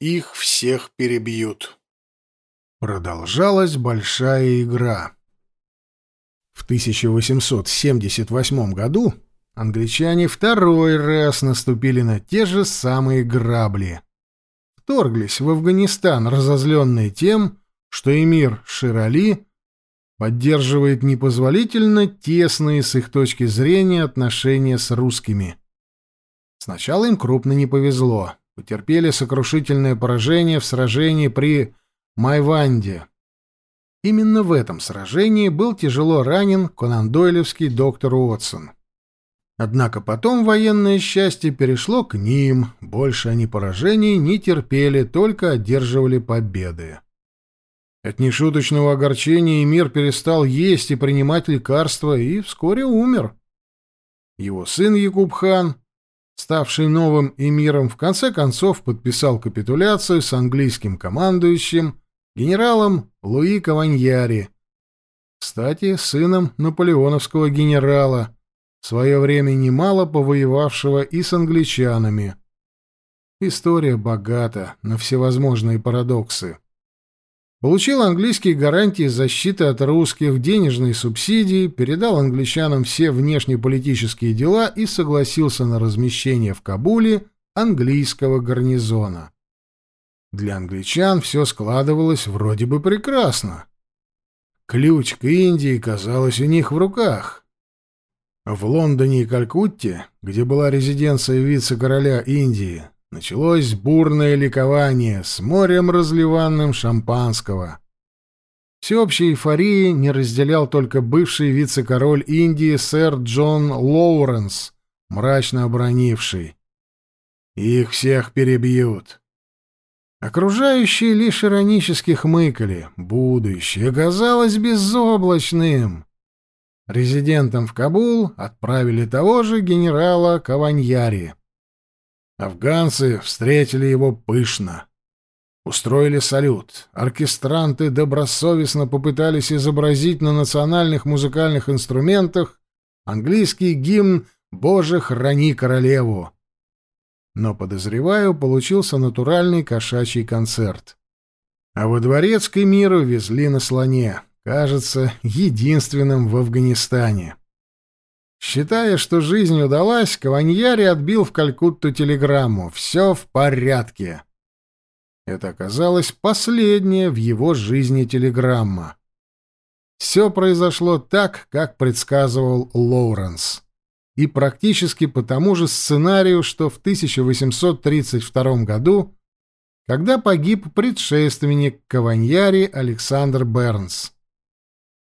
их всех перебьют. Продолжалась большая игра. В 1878 году англичане второй раз наступили на те же самые грабли. Вторглись в Афганистан, разозленные тем, что эмир Ширали поддерживает непозволительно тесные с их точки зрения отношения с русскими. Сначала им крупно не повезло. Потерпели сокрушительное поражение в сражении при Майванде. Именно в этом сражении был тяжело ранен конандойлевский доктор Уотсон. Однако потом военное счастье перешло к ним, больше они поражений не терпели, только одерживали победы. От нешуточного огорчения Эмир перестал есть и принимать лекарства и вскоре умер. Его сын Якуб-хан, ставший новым эмиром, в конце концов подписал капитуляцию с английским командующим генералом Луи Каваньяри, кстати, сыном наполеоновского генерала, в свое время немало повоевавшего и с англичанами. История богата на всевозможные парадоксы. Получил английские гарантии защиты от русских, денежные субсидии, передал англичанам все внешнеполитические дела и согласился на размещение в Кабуле английского гарнизона. Для англичан все складывалось вроде бы прекрасно. Ключ к Индии, казалось, у них в руках. В Лондоне и Калькутте, где была резиденция вице-короля Индии, началось бурное ликование с морем разливанным шампанского. Всеобщей эйфории не разделял только бывший вице-король Индии сэр Джон Лоуренс, мрачно обронивший. «Их всех перебьют». Окружающие лишь иронически хмыкали. Будущее оказалось безоблачным. Резидентом в Кабул отправили того же генерала Каваньяри. Афганцы встретили его пышно. Устроили салют. Оркестранты добросовестно попытались изобразить на национальных музыкальных инструментах английский гимн «Боже, храни королеву». Но, подозреваю, получился натуральный кошачий концерт. А во дворец к миру везли на слоне, кажется, единственным в Афганистане. Считая, что жизнь удалась, Каваньяри отбил в Калькутту телеграмму «Все в порядке». Это оказалось последняя в его жизни телеграмма. Все произошло так, как предсказывал Лоуренс. И практически по тому же сценарию, что в 1832 году, когда погиб предшественник Каваньяри Александр Бернс.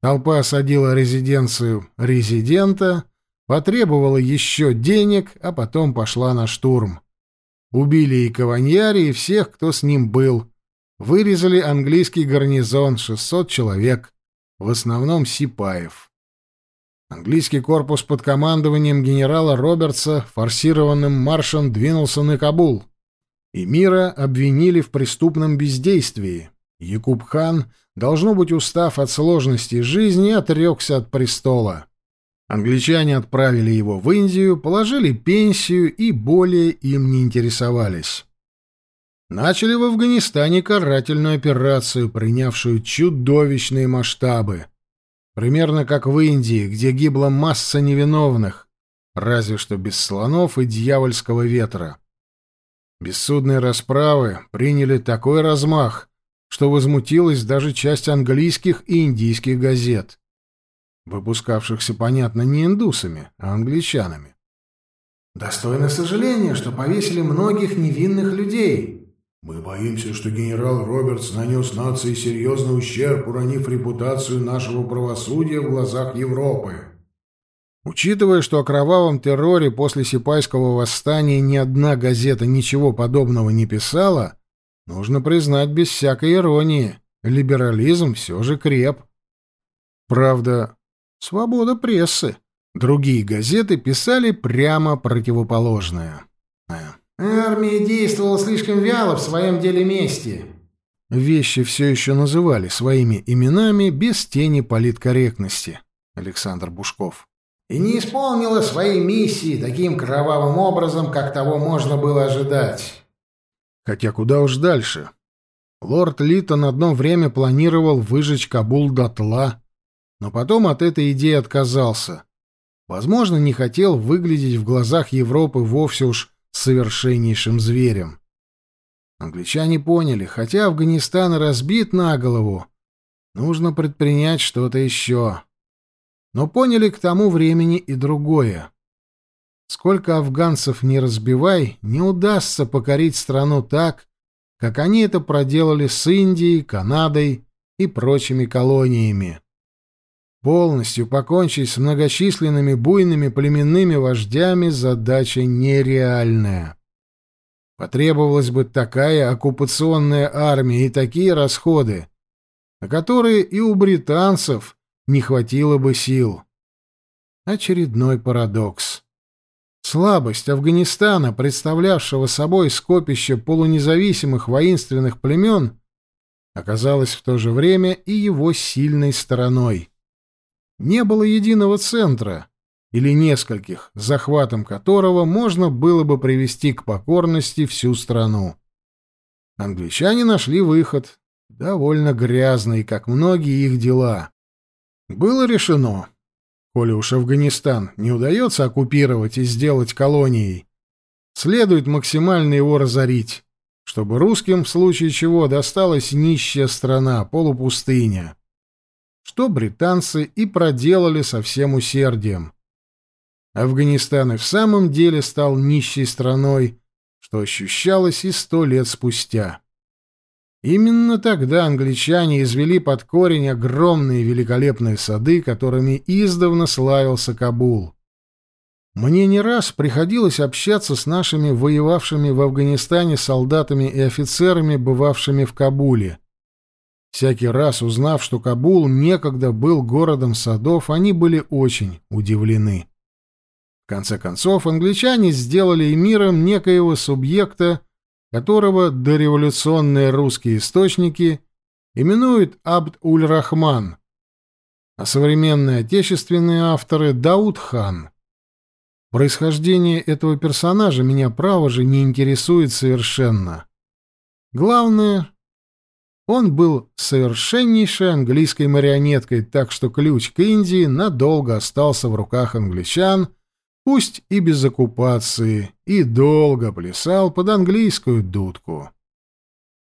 Толпа осадила резиденцию резидента, потребовала еще денег, а потом пошла на штурм. Убили и Каваньяри, и всех, кто с ним был. Вырезали английский гарнизон, 600 человек, в основном сипаев. Английский корпус под командованием генерала Робертса форсированным маршем двинулся на Кабул. Эмира обвинили в преступном бездействии. Якуб-хан, должно быть, устав от сложности жизни, отрекся от престола. Англичане отправили его в Индию, положили пенсию и более им не интересовались. Начали в Афганистане карательную операцию, принявшую чудовищные масштабы. Примерно как в Индии, где гибла масса невиновных, разве что без слонов и дьявольского ветра. Бессудные расправы приняли такой размах, что возмутилась даже часть английских и индийских газет выпускавшихся, понятно, не индусами, а англичанами. «Достойно сожаления, что повесили многих невинных людей». «Мы боимся, что генерал Робертс нанес нации серьезный ущерб, уронив репутацию нашего правосудия в глазах Европы». Учитывая, что о кровавом терроре после Сипайского восстания ни одна газета ничего подобного не писала, нужно признать без всякой иронии, либерализм все же креп. Правда, Свобода прессы. Другие газеты писали прямо противоположное. Армия действовала слишком вяло в своем деле мести. Вещи все еще называли своими именами без тени политкорректности. Александр Бушков. И не исполнила своей миссии таким кровавым образом, как того можно было ожидать. Хотя куда уж дальше. Лорд Литон одно время планировал выжечь Кабул дотла, но потом от этой идеи отказался. Возможно, не хотел выглядеть в глазах Европы вовсе уж совершеннейшим зверем. Англичане поняли, хотя Афганистан разбит на голову, нужно предпринять что-то еще. Но поняли к тому времени и другое. Сколько афганцев не разбивай, не удастся покорить страну так, как они это проделали с Индией, Канадой и прочими колониями. Полностью покончить с многочисленными буйными племенными вождями задача нереальная. Потребовалась бы такая оккупационная армия и такие расходы, на которые и у британцев не хватило бы сил. Очередной парадокс. Слабость Афганистана, представлявшего собой скопище полунезависимых воинственных племен, оказалась в то же время и его сильной стороной. Не было единого центра или нескольких, захватом которого можно было бы привести к покорности всю страну. Англичане нашли выход, довольно грязный, как многие их дела. Было решено, Коли уж Афганистан не удается оккупировать и сделать колонией, следует максимально его разорить, чтобы русским в случае чего досталась нищая страна, полупустыня. Что британцы и проделали со всем усердием. Афганистан и в самом деле стал нищей страной, что ощущалось и сто лет спустя. Именно тогда англичане извели под корень огромные великолепные сады, которыми издавна славился Кабул. Мне не раз приходилось общаться с нашими воевавшими в Афганистане солдатами и офицерами, бывавшими в Кабуле. Всякий раз, узнав, что Кабул некогда был городом садов, они были очень удивлены. В конце концов, англичане сделали эмиром некоего субъекта, которого дореволюционные русские источники именуют Абд-уль-Рахман, а современные отечественные авторы — Дауд-хан. Происхождение этого персонажа меня, право же, не интересует совершенно. Главное, он был совершеннейшей английской марионеткой, так что ключ к Индии надолго остался в руках англичан — пусть и без оккупации, и долго плясал под английскую дудку.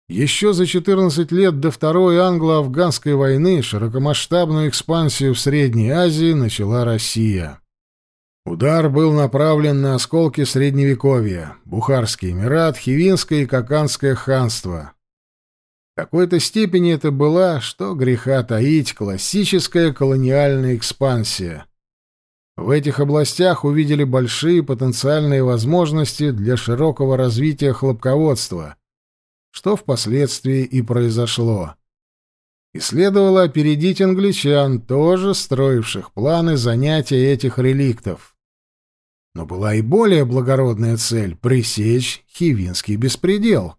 Еще за 14 лет до Второй англо-афганской войны широкомасштабную экспансию в Средней Азии начала Россия. Удар был направлен на осколки Средневековья, Бухарский Эмират, Хивинское и Каканское ханство. В какой-то степени это была, что греха таить, классическая колониальная экспансия — в этих областях увидели большие потенциальные возможности для широкого развития хлопководства, что впоследствии и произошло. И следовало опередить англичан, тоже строивших планы занятия этих реликтов. Но была и более благородная цель — пресечь хивинский беспредел.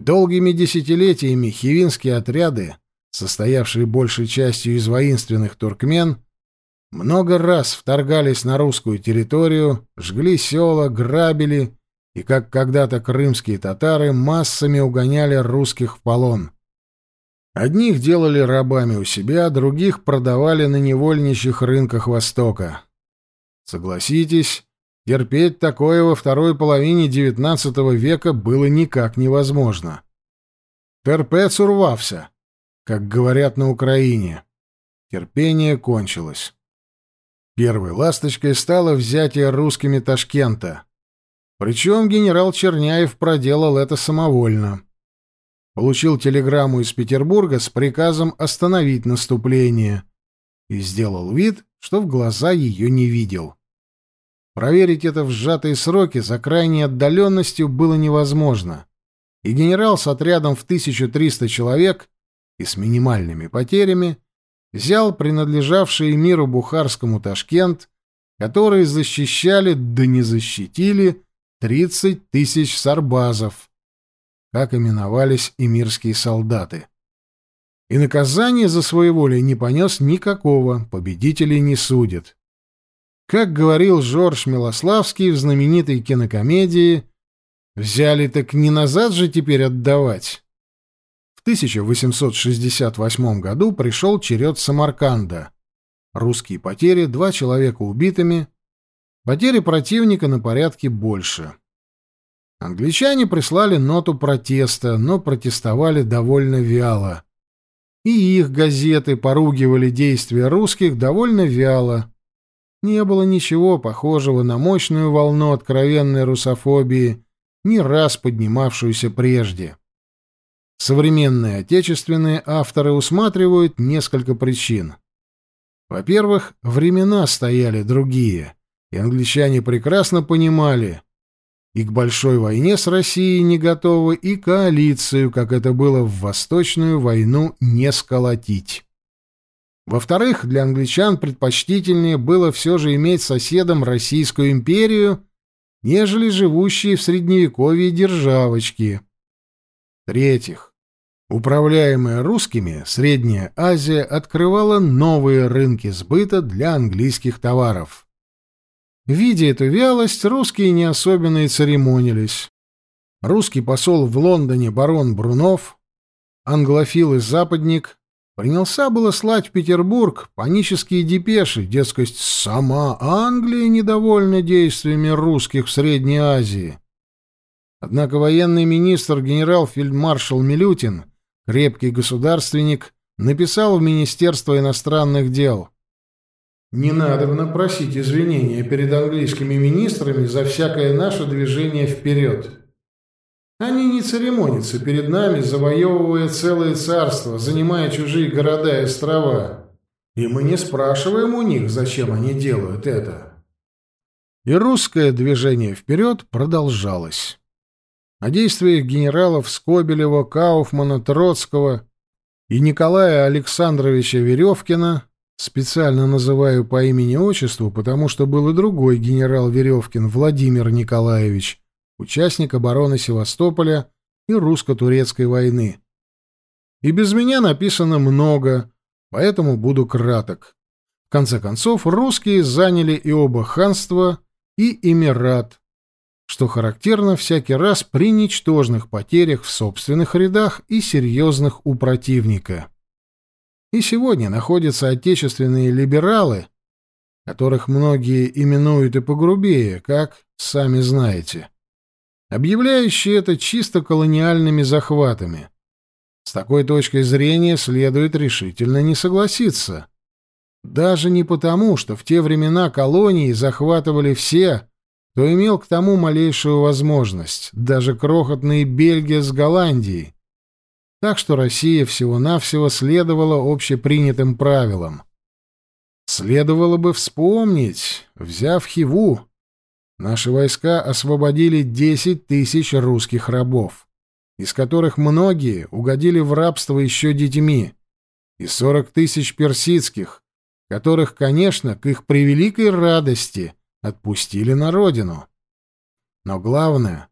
Долгими десятилетиями хивинские отряды, состоявшие большей частью из воинственных туркмен, много раз вторгались на русскую территорию, жгли села, грабили и, как когда-то крымские татары, массами угоняли русских в полон. Одних делали рабами у себя, других продавали на невольничьих рынках Востока. Согласитесь, терпеть такое во второй половине XIX века было никак невозможно. Терпец урвався, как говорят на Украине. Терпение кончилось. Первой ласточкой стало взятие русскими Ташкента. Причем генерал Черняев проделал это самовольно. Получил телеграмму из Петербурга с приказом остановить наступление и сделал вид, что в глаза ее не видел. Проверить это в сжатые сроки за крайней отдаленностью было невозможно, и генерал с отрядом в 1300 человек и с минимальными потерями взял принадлежавший миру бухарскому Ташкент, которые защищали, да не защитили, 30 тысяч сарбазов, как именовались эмирские солдаты. И наказание за своеволие не понес никакого, победителей не судят. Как говорил Жорж Милославский в знаменитой кинокомедии Взяли так не назад же теперь отдавать. В 1868 году пришел черед Самарканда. Русские потери — два человека убитыми, потери противника на порядке больше. Англичане прислали ноту протеста, но протестовали довольно вяло. И их газеты поругивали действия русских довольно вяло. Не было ничего похожего на мощную волну откровенной русофобии, ни раз поднимавшуюся прежде. Современные отечественные авторы усматривают несколько причин. Во-первых, времена стояли другие, и англичане прекрасно понимали, и к большой войне с Россией не готовы, и коалицию, как это было в Восточную войну, не сколотить. Во-вторых, для англичан предпочтительнее было все же иметь соседом Российскую империю, нежели живущие в Средневековье державочки. В-третьих, Управляемая русскими, Средняя Азия открывала новые рынки сбыта для английских товаров. Видя эту вялость, русские не особенно и церемонились. Русский посол в Лондоне барон Брунов, англофил и западник, принялся было слать в Петербург панические депеши, дескать, сама Англия недовольна действиями русских в Средней Азии. Однако военный министр генерал-фельдмаршал Милютин крепкий государственник, написал в Министерство иностранных дел. «Не надо просить извинения перед английскими министрами за всякое наше движение вперед. Они не церемонятся перед нами, завоевывая целое царство, занимая чужие города и острова. И мы не спрашиваем у них, зачем они делают это». И русское движение вперед продолжалось. О действиях генералов Скобелева, Кауфмана, Троцкого и Николая Александровича Веревкина, специально называю по имени-отчеству, потому что был и другой генерал Веревкин, Владимир Николаевич, участник обороны Севастополя и русско-турецкой войны. И без меня написано много, поэтому буду краток. В конце концов, русские заняли и оба ханства, и Эмират, что характерно всякий раз при ничтожных потерях в собственных рядах и серьезных у противника. И сегодня находятся отечественные либералы, которых многие именуют и погрубее, как сами знаете, объявляющие это чисто колониальными захватами. С такой точкой зрения следует решительно не согласиться. Даже не потому, что в те времена колонии захватывали все, кто имел к тому малейшую возможность, даже крохотные Бельгия с Голландией. Так что Россия всего-навсего следовала общепринятым правилам. Следовало бы вспомнить, взяв Хиву, наши войска освободили 10 тысяч русских рабов, из которых многие угодили в рабство еще детьми, и 40 тысяч персидских, которых, конечно, к их превеликой радости – отпустили на родину. Но главное,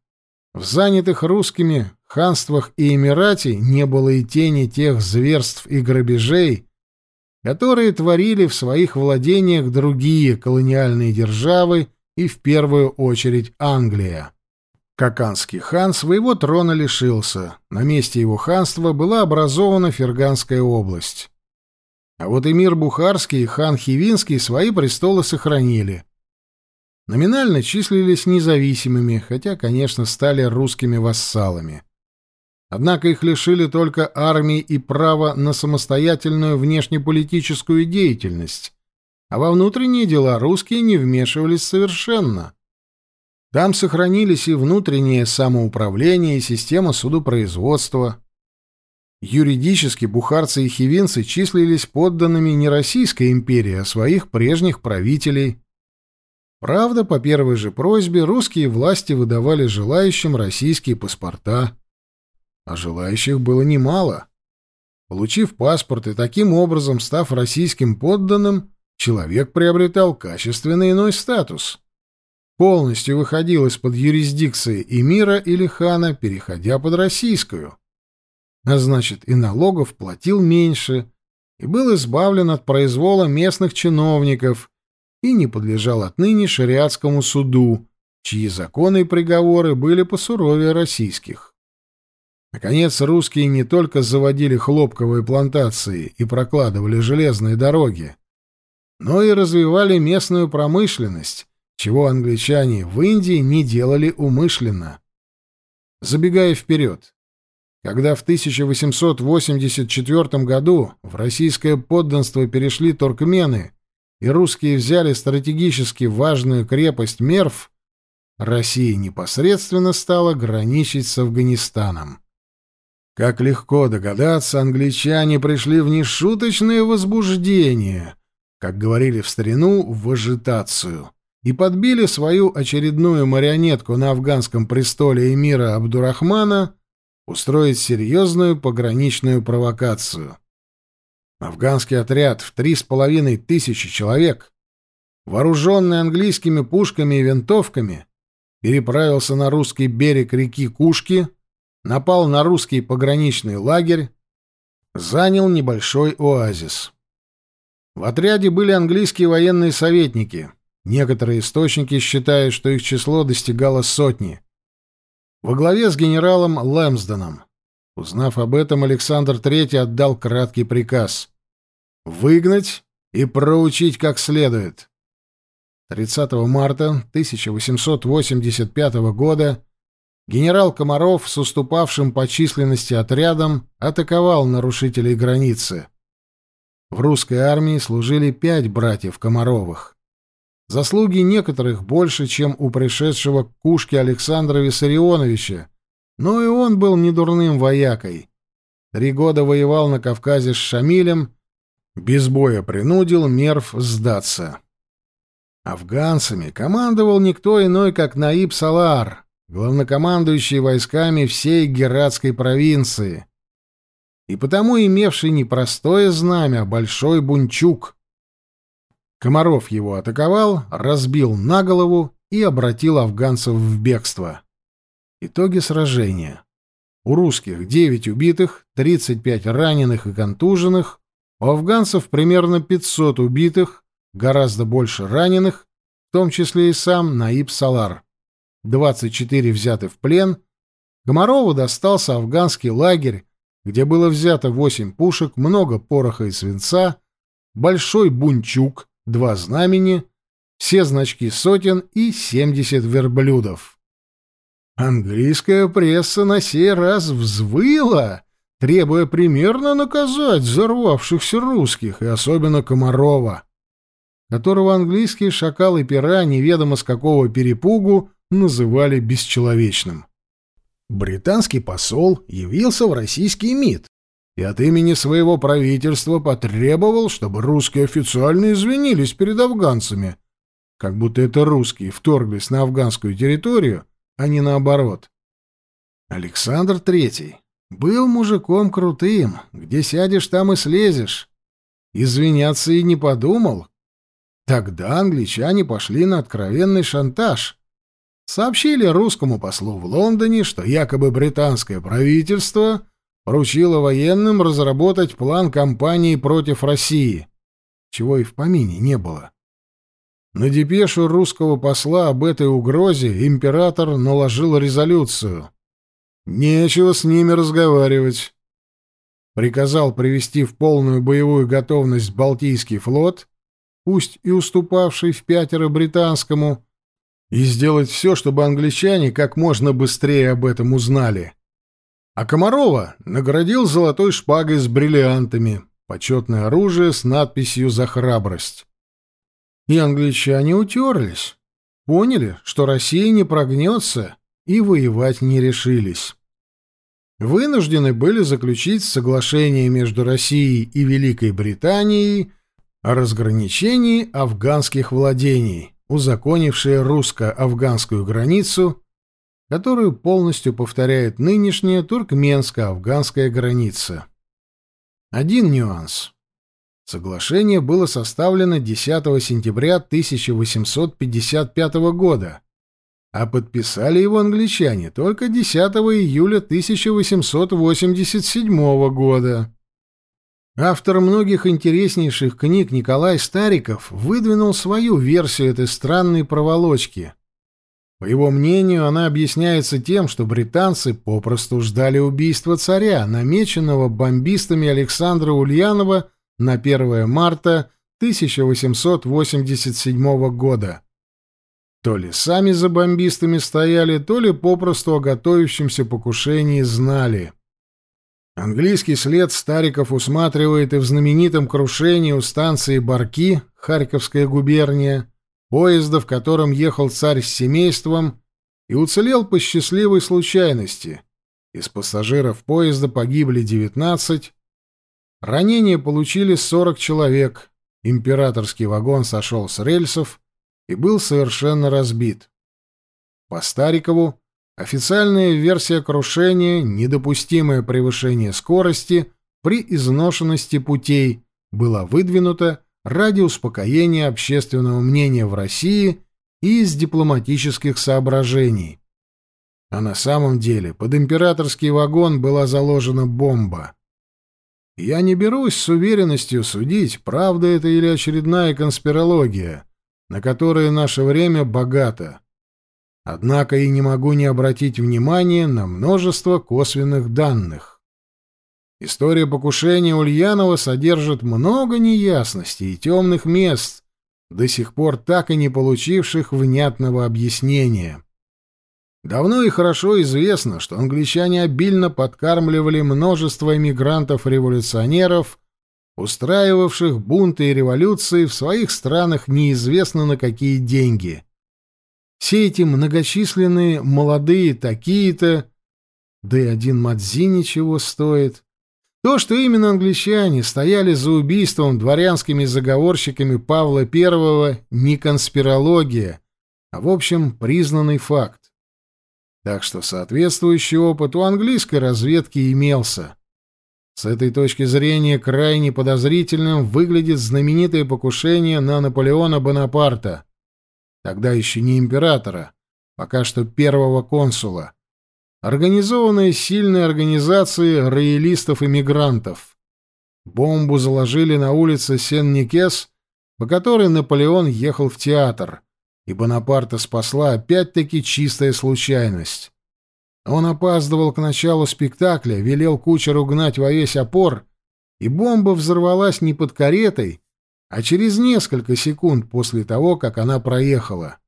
в занятых русскими ханствах и эмирате не было и тени тех зверств и грабежей, которые творили в своих владениях другие колониальные державы и в первую очередь Англия. Каканский хан своего трона лишился, на месте его ханства была образована Ферганская область. А вот эмир Бухарский и хан Хивинский свои престолы сохранили, номинально числились независимыми, хотя, конечно, стали русскими вассалами. Однако их лишили только армии и права на самостоятельную внешнеполитическую деятельность, а во внутренние дела русские не вмешивались совершенно. Там сохранились и внутреннее самоуправление, и система судопроизводства. Юридически бухарцы и хивинцы числились подданными не Российской империи, а своих прежних правителей – Правда, по первой же просьбе русские власти выдавали желающим российские паспорта. А желающих было немало. Получив паспорт и таким образом став российским подданным, человек приобретал качественно иной статус. Полностью выходил из-под юрисдикции эмира или хана, переходя под российскую. А значит, и налогов платил меньше, и был избавлен от произвола местных чиновников – и не подлежал отныне шариатскому суду, чьи законы и приговоры были посуровее российских. Наконец, русские не только заводили хлопковые плантации и прокладывали железные дороги, но и развивали местную промышленность, чего англичане в Индии не делали умышленно. Забегая вперед, когда в 1884 году в российское подданство перешли туркмены и русские взяли стратегически важную крепость Мерв, Россия непосредственно стала граничить с Афганистаном. Как легко догадаться, англичане пришли в нешуточное возбуждение, как говорили в старину, в ажитацию, и подбили свою очередную марионетку на афганском престоле эмира Абдурахмана устроить серьезную пограничную провокацию. Афганский отряд в три с половиной тысячи человек, вооруженный английскими пушками и винтовками, переправился на русский берег реки Кушки — напал на русский пограничный лагерь, занял небольшой оазис. В отряде были английские военные советники. Некоторые источники считают, что их число достигало сотни. Во главе с генералом Лэмсденом. Узнав об этом, Александр III отдал краткий приказ — выгнать и проучить как следует. 30 марта 1885 года генерал Комаров с уступавшим по численности отрядом атаковал нарушителей границы. В русской армии служили пять братьев Комаровых. Заслуги некоторых больше, чем у пришедшего к Кушке Александра Виссарионовича, но и он был недурным воякой. Три года воевал на Кавказе с Шамилем, без боя принудил Мерв сдаться. Афганцами командовал никто иной, как Наиб Салар, главнокомандующий войсками всей Гератской провинции, и потому имевший не простое знамя, а большой бунчук. Комаров его атаковал, разбил на голову и обратил афганцев в бегство. Итоги сражения. У русских 9 убитых, 35 раненых и контуженных, у афганцев примерно 500 убитых, гораздо больше раненых, в том числе и сам Наиб Салар. 24 взяты в плен, Комарову достался афганский лагерь, где было взято 8 пушек, много пороха и свинца, большой бунчук, два знамени, все значки сотен и 70 верблюдов. Английская пресса на сей раз взвыла, требуя примерно наказать взорвавшихся русских, и особенно Комарова, которого английские шакалы пера неведомо с какого перепугу называли бесчеловечным. Британский посол явился в российский МИД и от имени своего правительства потребовал, чтобы русские официально извинились перед афганцами, как будто это русские вторглись на афганскую территорию, а не наоборот. Александр III был мужиком крутым, где сядешь, там и слезешь. Извиняться и не подумал. Тогда англичане пошли на откровенный шантаж, сообщили русскому послу в Лондоне, что якобы британское правительство поручило военным разработать план кампании против России, чего и в помине не было. На депешу русского посла об этой угрозе император наложил резолюцию. Нечего с ними разговаривать. Приказал привести в полную боевую готовность Балтийский флот, пусть и уступавший в пятеро британскому, и сделать все, чтобы англичане как можно быстрее об этом узнали. А Комарова наградил золотой шпагой с бриллиантами, почетное оружие с надписью «За храбрость». И англичане утерлись, поняли, что Россия не прогнется, и воевать не решились. Вынуждены были заключить соглашение между Россией и Великой Британией о разграничении афганских владений узаконившее русско-афганскую границу, которую полностью повторяет нынешняя туркменско-афганская граница. Один нюанс. Соглашение было составлено 10 сентября 1855 года, а подписали его англичане только 10 июля 1887 года. Автор многих интереснейших книг Николай Стариков выдвинул свою версию этой странной проволочки. По его мнению, она объясняется тем, что британцы попросту ждали убийства царя, намеченного бомбистами Александра Ульянова на 1 марта 1887 года. То ли сами за бомбистами стояли, то ли попросту о готовящемся покушении знали. Английский след Стариков усматривает и в знаменитом крушении у станции Барки, Харьковская губерния, поезда, в котором ехал царь с семейством, и уцелел по счастливой случайности. Из пассажиров поезда погибли 19, ранения получили 40 человек, императорский вагон сошел с рельсов и был совершенно разбит. По Старикову официальная версия крушения «Недопустимое превышение скорости при изношенности путей» была выдвинута ради успокоения общественного мнения в России и из дипломатических соображений. А на самом деле под императорский вагон была заложена бомба. Я не берусь с уверенностью судить, правда это или очередная конспирология, на которую наше время богато. Однако и не могу не обратить внимание на множество косвенных данных. История покушения Ульянова содержит много неясностей и темных мест, до сих пор так и не получивших внятного объяснения. Давно и хорошо известно, что англичане обильно подкармливали множество эмигрантов-революционеров, устраивавших бунты и революции в своих странах неизвестно на какие деньги. Все эти многочисленные молодые такие-то, да и один Мадзи ничего стоит, то, что именно англичане стояли за убийством дворянскими заговорщиками Павла I, не конспирология, а, в общем, признанный факт. Так что соответствующий опыт у английской разведки имелся. С этой точки зрения крайне подозрительным выглядит знаменитое покушение на Наполеона Бонапарта, тогда еще не императора, пока что первого консула, организованная сильной организацией роялистов-иммигрантов. Бомбу заложили на улице Сен-Никес, по которой Наполеон ехал в театр, и Бонапарта спасла опять-таки чистая случайность. Он опаздывал к началу спектакля, велел кучеру гнать во весь опор, и бомба взорвалась не под каретой, а через несколько секунд после того, как она проехала.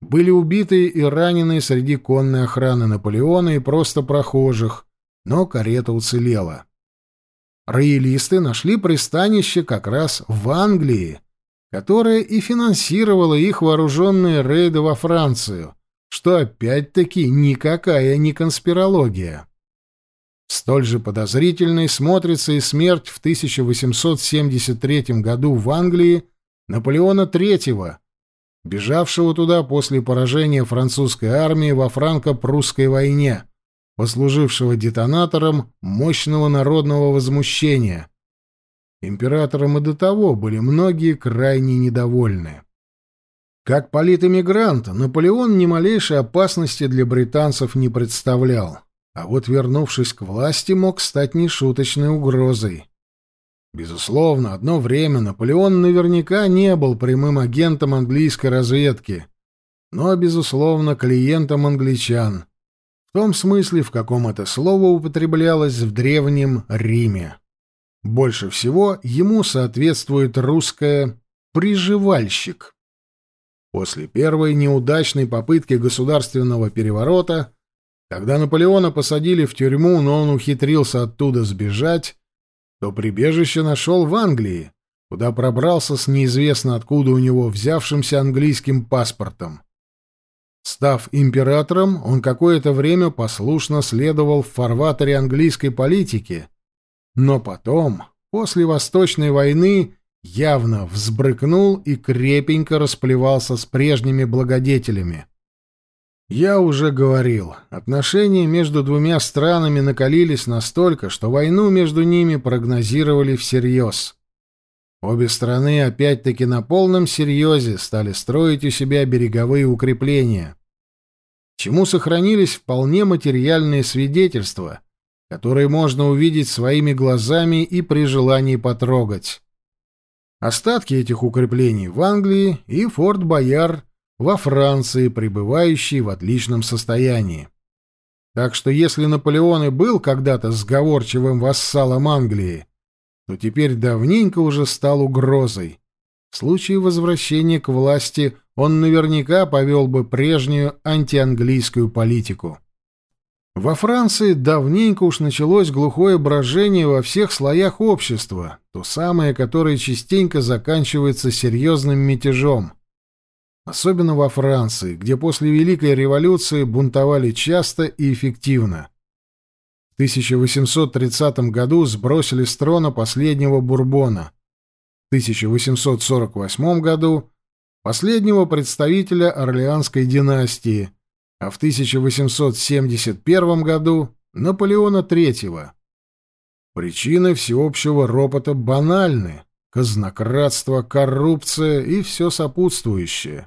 Были убиты и ранены среди конной охраны Наполеона и просто прохожих, но карета уцелела. Роялисты нашли пристанище как раз в Англии, которая и финансировала их вооруженные рейды во Францию, что опять-таки никакая не конспирология. Столь же подозрительной смотрится и смерть в 1873 году в Англии Наполеона III, бежавшего туда после поражения французской армии во франко-прусской войне, послужившего детонатором мощного народного возмущения. Императором и до того были многие крайне недовольны. Как политэмигрант, Наполеон ни малейшей опасности для британцев не представлял, а вот вернувшись к власти, мог стать нешуточной угрозой. Безусловно, одно время Наполеон наверняка не был прямым агентом английской разведки, но, безусловно, клиентом англичан, в том смысле, в каком это слово употреблялось в Древнем Риме. Больше всего ему соответствует русское «приживальщик». После первой неудачной попытки государственного переворота, когда Наполеона посадили в тюрьму, но он ухитрился оттуда сбежать, то прибежище нашел в Англии, куда пробрался с неизвестно откуда у него взявшимся английским паспортом. Став императором, он какое-то время послушно следовал в фарватере английской политики, но потом, после Восточной войны, явно взбрыкнул и крепенько расплевался с прежними благодетелями. Я уже говорил, отношения между двумя странами накалились настолько, что войну между ними прогнозировали всерьез. Обе страны опять-таки на полном серьезе стали строить у себя береговые укрепления, чему сохранились вполне материальные свидетельства, которые можно увидеть своими глазами и при желании потрогать. Остатки этих укреплений в Англии и Форт Бояр во Франции, пребывающий в отличном состоянии. Так что если Наполеон и был когда-то сговорчивым вассалом Англии, то теперь давненько уже стал угрозой. В случае возвращения к власти он наверняка повел бы прежнюю антианглийскую политику. Во Франции давненько уж началось глухое брожение во всех слоях общества, то самое, которое частенько заканчивается серьезным мятежом. Особенно во Франции, где после Великой революции бунтовали часто и эффективно. В 1830 году сбросили с трона последнего Бурбона. В 1848 году последнего представителя Орлеанской династии, а в 1871 году Наполеона III. Причины всеобщего ропота банальны — казнократство, коррупция и все сопутствующее.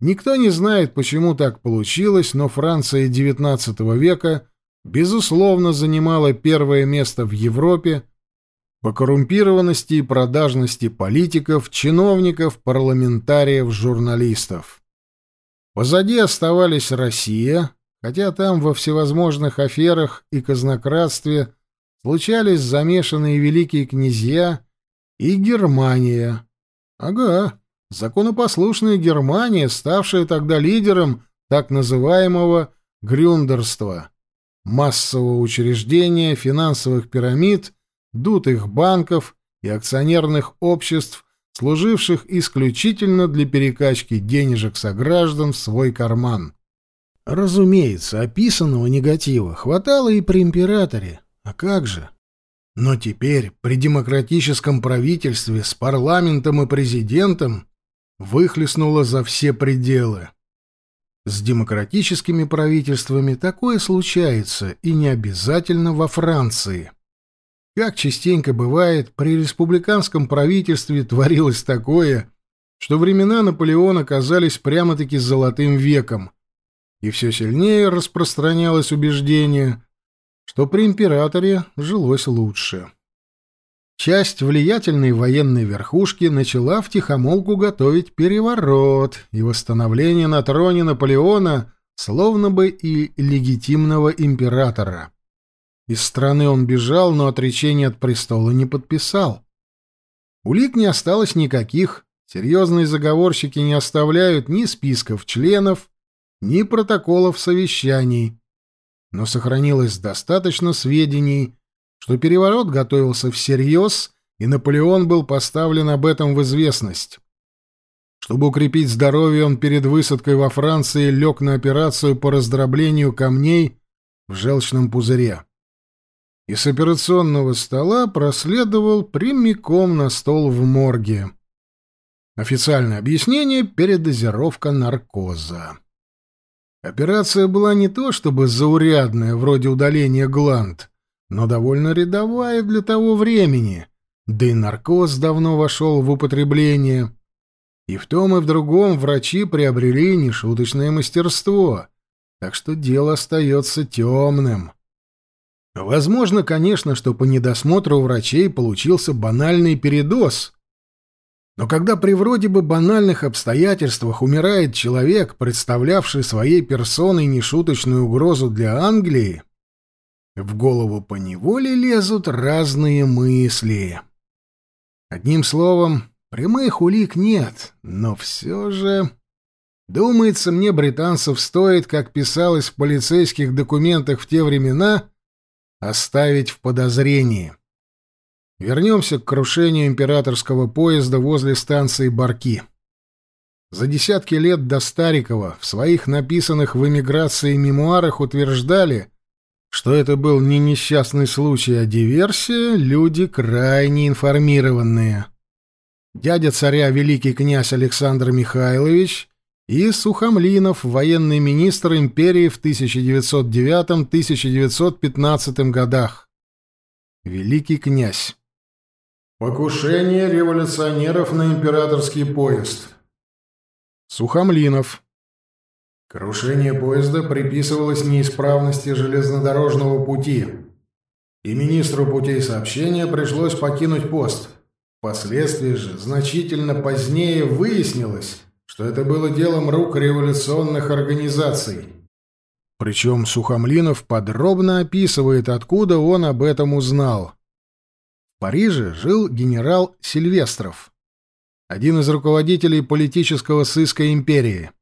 Никто не знает, почему так получилось, но Франция XIX века безусловно занимала первое место в Европе по коррумпированности и продажности политиков, чиновников, парламентариев, журналистов. Позади оставались Россия, хотя там во всевозможных аферах и казнократстве случались замешанные великие князья, и Германия. Ага, законопослушная Германия, ставшая тогда лидером так называемого грюндерства, массового учреждения финансовых пирамид дутых банков и акционерных обществ, служивших исключительно для перекачки денежек сограждан в свой карман. Разумеется, описанного негатива хватало и при императоре. А как же? Но теперь при демократическом правительстве с парламентом и президентом выхлестнуло за все пределы. С демократическими правительствами такое случается, и не обязательно во Франции. Как частенько бывает, при республиканском правительстве творилось такое, что времена Наполеона казались прямо-таки золотым веком, и все сильнее распространялось убеждение, что при императоре жилось лучше. Часть влиятельной военной верхушки начала втихомолку готовить переворот и восстановление на троне Наполеона словно бы и легитимного императора. Из страны он бежал, но отречение от престола не подписал. Улик не осталось никаких, серьезные заговорщики не оставляют ни списков членов, ни протоколов совещаний. Но сохранилось достаточно сведений, что переворот готовился всерьез, и Наполеон был поставлен об этом в известность. Чтобы укрепить здоровье, он перед высадкой во Франции лег на операцию по раздроблению камней в желчном пузыре и с операционного стола проследовал прямиком на стол в морге. Официальное объяснение — передозировка наркоза. Операция была не то чтобы заурядная, вроде удаления гланд, но довольно рядовая для того времени, да и наркоз давно вошел в употребление. И в том и в другом врачи приобрели нешуточное мастерство, так что дело остается темным. Возможно, конечно, что по недосмотру врачей получился банальный передоз. Но когда при вроде бы банальных обстоятельствах умирает человек, представлявший своей персоной нешуточную угрозу для Англии, в голову поневоле лезут разные мысли. Одним словом, прямых улик нет, но все же... Думается, мне британцев стоит, как писалось в полицейских документах в те времена, оставить в подозрении. Вернемся к крушению императорского поезда возле станции Барки. За десятки лет до Старикова в своих написанных в эмиграции мемуарах утверждали, что это был не несчастный случай, а диверсия, люди крайне информированные. Дядя царя великий князь Александр Михайлович и Сухомлинов, военный министр империи в 1909-1915 годах. Великий князь. Покушение революционеров на императорский поезд. Сухомлинов. Крушение поезда приписывалось неисправности железнодорожного пути, и министру путей сообщения пришлось покинуть пост. Впоследствии же, значительно позднее, выяснилось, что это было делом рук революционных организаций. Причем Сухомлинов подробно описывает, откуда он об этом узнал. В Париже жил генерал Сильвестров, один из руководителей политического сыска империи.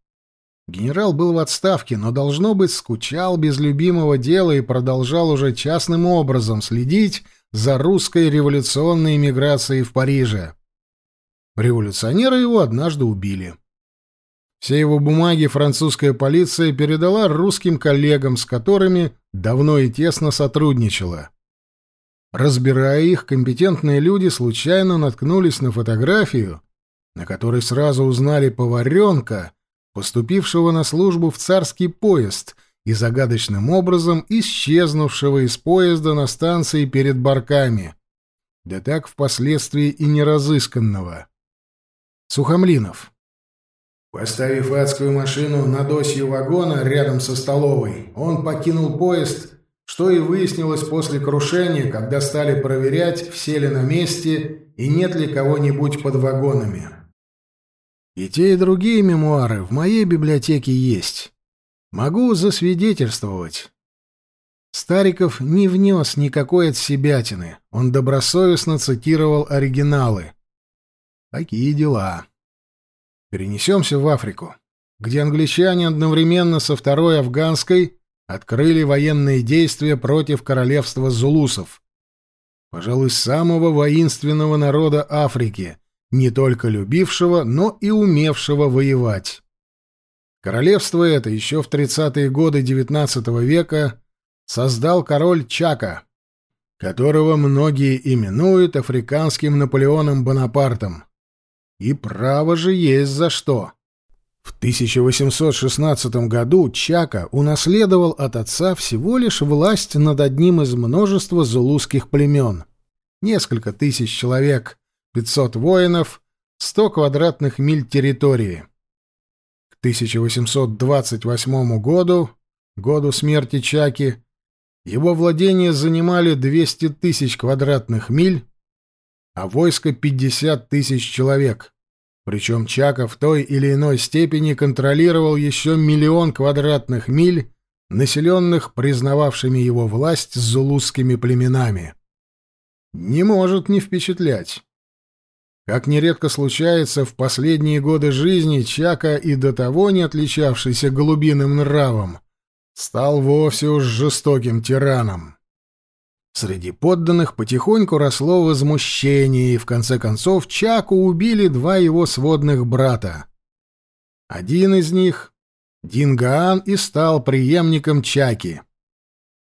Генерал был в отставке, но, должно быть, скучал без любимого дела и продолжал уже частным образом следить за русской революционной эмиграцией в Париже. Революционеры его однажды убили. Все его бумаги французская полиция передала русским коллегам, с которыми давно и тесно сотрудничала. Разбирая их, компетентные люди случайно наткнулись на фотографию, на которой сразу узнали поваренка, поступившего на службу в царский поезд и загадочным образом исчезнувшего из поезда на станции перед Барками, да так впоследствии и неразысканного. Сухомлинов. Поставив адскую машину над осью вагона рядом со столовой, он покинул поезд, что и выяснилось после крушения, когда стали проверять, все ли на месте и нет ли кого-нибудь под вагонами. И те, и другие мемуары в моей библиотеке есть. Могу засвидетельствовать. Стариков не внес никакой отсебятины. Он добросовестно цитировал оригиналы. Такие дела. Перенесемся в Африку, где англичане одновременно со второй афганской открыли военные действия против королевства зулусов. Пожалуй, самого воинственного народа Африки — не только любившего, но и умевшего воевать. Королевство это еще в 30-е годы XIX века создал король Чака, которого многие именуют африканским Наполеоном Бонапартом. И право же есть за что. В 1816 году Чака унаследовал от отца всего лишь власть над одним из множества зулузских племен. Несколько тысяч человек, 500 воинов, 100 квадратных миль территории. К 1828 году, году смерти Чаки, его владения занимали 200 тысяч квадратных миль, а войско 50 тысяч человек. Причем Чака в той или иной степени контролировал еще миллион квадратных миль, населенных признававшими его власть зулузскими племенами. Не может не впечатлять. Как нередко случается, в последние годы жизни Чака и до того не отличавшийся голубиным нравом, стал вовсе уж жестоким тираном. Среди подданных потихоньку росло возмущение, и в конце концов Чаку убили два его сводных брата. Один из них, Дингаан, и стал преемником Чаки —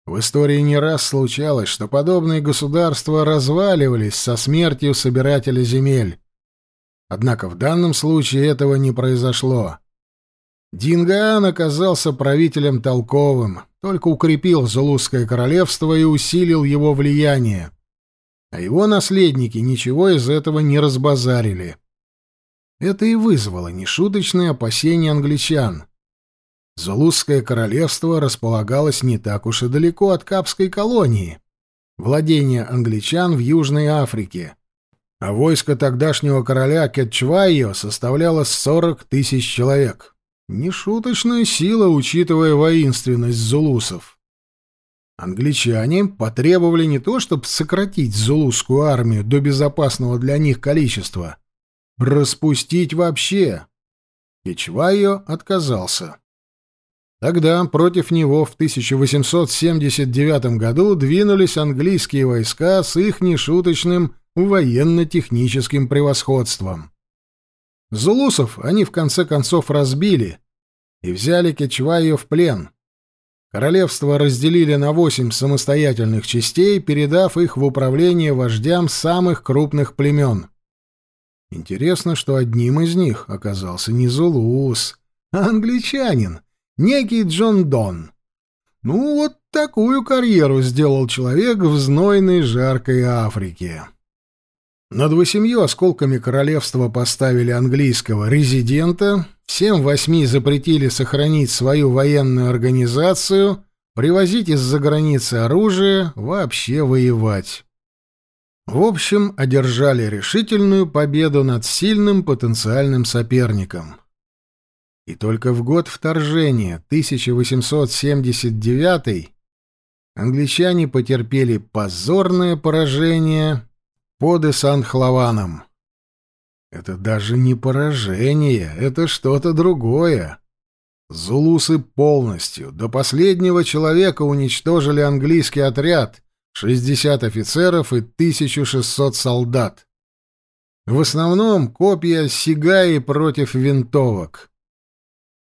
в истории не раз случалось, что подобные государства разваливались со смертью собирателя земель. Однако в данном случае этого не произошло. Дингаан оказался правителем толковым, только укрепил Зулузское королевство и усилил его влияние. А его наследники ничего из этого не разбазарили. Это и вызвало нешуточные опасения англичан. Зулузское королевство располагалось не так уж и далеко от Капской колонии, владения англичан в Южной Африке, а войско тогдашнего короля Кетчвайо составляло 40 тысяч человек. Нешуточная сила, учитывая воинственность зулусов. Англичане потребовали не то, чтобы сократить зулусскую армию до безопасного для них количества, распустить вообще. Кетчвайо отказался. Тогда против него в 1879 году двинулись английские войска с их нешуточным военно-техническим превосходством. Зулусов они в конце концов разбили и взяли Кечвайо в плен. Королевство разделили на восемь самостоятельных частей, передав их в управление вождям самых крупных племен. Интересно, что одним из них оказался не Зулус, а англичанин — некий Джон Дон. Ну, вот такую карьеру сделал человек в знойной жаркой Африке. Над восемью осколками королевства поставили английского резидента, всем восьми запретили сохранить свою военную организацию, привозить из-за границы оружие, вообще воевать. В общем, одержали решительную победу над сильным потенциальным соперником. И только в год вторжения, 1879 англичане потерпели позорное поражение под Исан-Хлаваном. Это даже не поражение, это что-то другое. Зулусы полностью, до последнего человека уничтожили английский отряд, 60 офицеров и 1600 солдат. В основном копья сигаи против винтовок.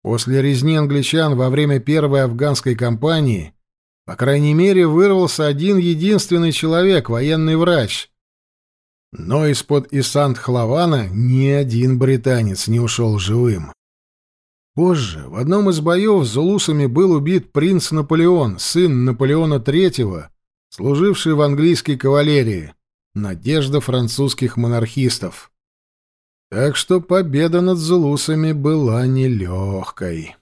После резни англичан во время первой афганской кампании, по крайней мере, вырвался один единственный человек, военный врач. Но из-под Исант-Хлавана ни один британец не ушел живым. Позже в одном из боев с зулусами был убит принц Наполеон, сын Наполеона III, служивший в английской кавалерии, надежда французских монархистов. Так что победа над зулусами была нелегкой.